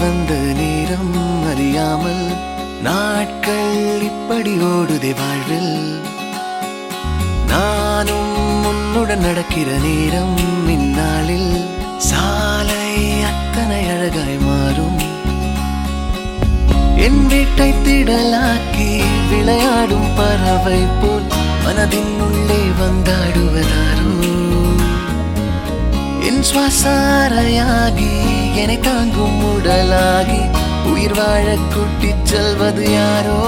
வந்த நேரம் அறியாமல் நாட்கள் இப்படி ஓடுதே வாழ்வில். நானும் உன்னுடன் நடக்கிற நேரம் இந்நாளில். சாலை அத்தனை அழகாய் மாறும். என் வீட்டை திடலாக்கி விளையாடும் பறவை போல் மனதின் உள்ளே வந்தாடுவதாரும். என் சுவாசாரையாகி என்னை தாங்கும் உடலாகி உயிர் வாழ கூட்டிச் செல்வது யாரோ?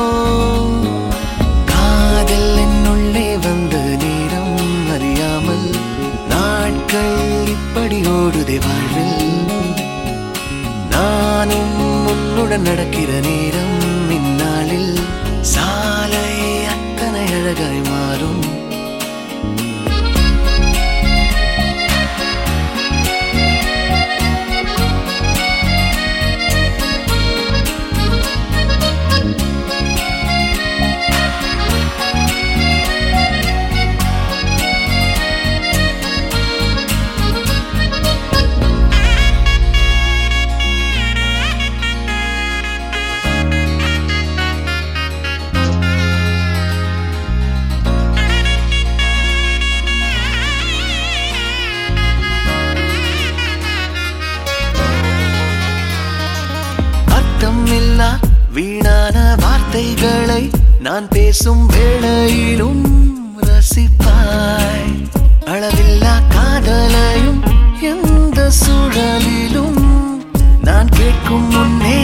காதல் என்னுள்ளே வந்த நேரம் அறியாமல் நாட்கள் இப்படி ஓடுதே வாழ்வில். நானும் உன்னுடன் நடக்கிற நேரம் கதைகளை நான் பேசும் வேளையிலும் ரசிப்பாய். அளவில்லா காதலையும் எந்த சூழலிலும் நான் கேட்கும் முன்னே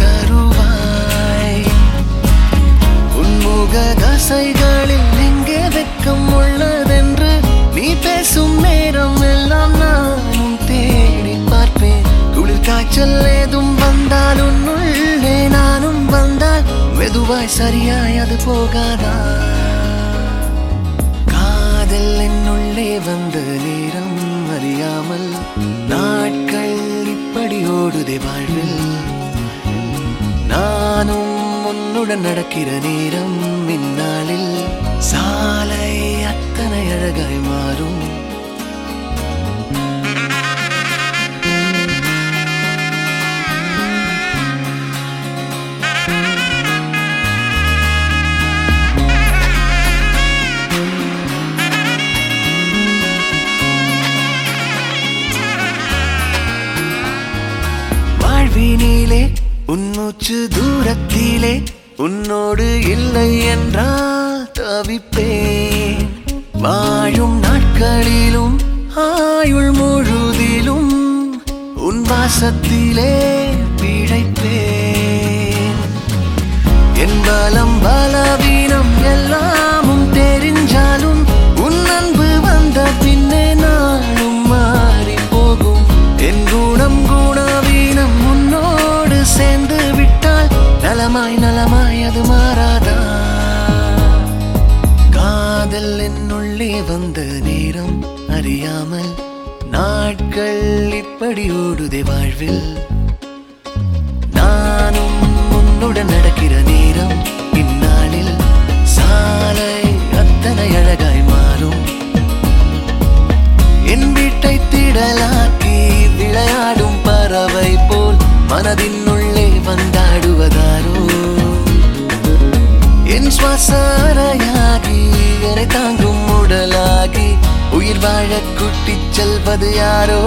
தருவாய். உன்முக கசைகளில் எங்கே வெக்கம் உள்ளதென்று நீ பேசும் நேரம் எல்லாம் நான் தேடி பார்ப்பேன். குளிர் காய்ச்சல் ஏதும் வந்தால் உன்னுள்ளே மெதுவாய் சரியாய் அது போகாதா? காதல் என்னுள்ளே வந்த நேரம் அறியாமல் நாட்கள் இப்படி ஓடுதே வாழ்வில். நானும் உன்னுடன் நடக்கிற நேரம் இந்நாளில் சாலை அத்தனை அழகாய் மாறும். உன்னூச்சு தூரத்திலே உன்னோடு இல்லை என்றால் தவிப்பேன். வாழும் நாட்களிலும் ஆயுள் முழுதிலும் உன் வாசத்திலே பிழைப்பேன். என் பலம் பலவீனம் எல்லாம் காதல் என்னுள்ளே வந்த நேரம் அறியாமல் நாட்கள் இப்படி ஓடுதே வாழ்வில். நானும் உன்னுடன் நடக்கிற நேரம் இந்நாளில் சாலை அத்தனை அழகாய் மாறும். என் வீட்டை திடலாக்கி விளையாடும் பறவை போல் மனதின் உள்ளே வந்தாடுவதாரும். வாழ கூட்டிச் செல்வது யாரோ?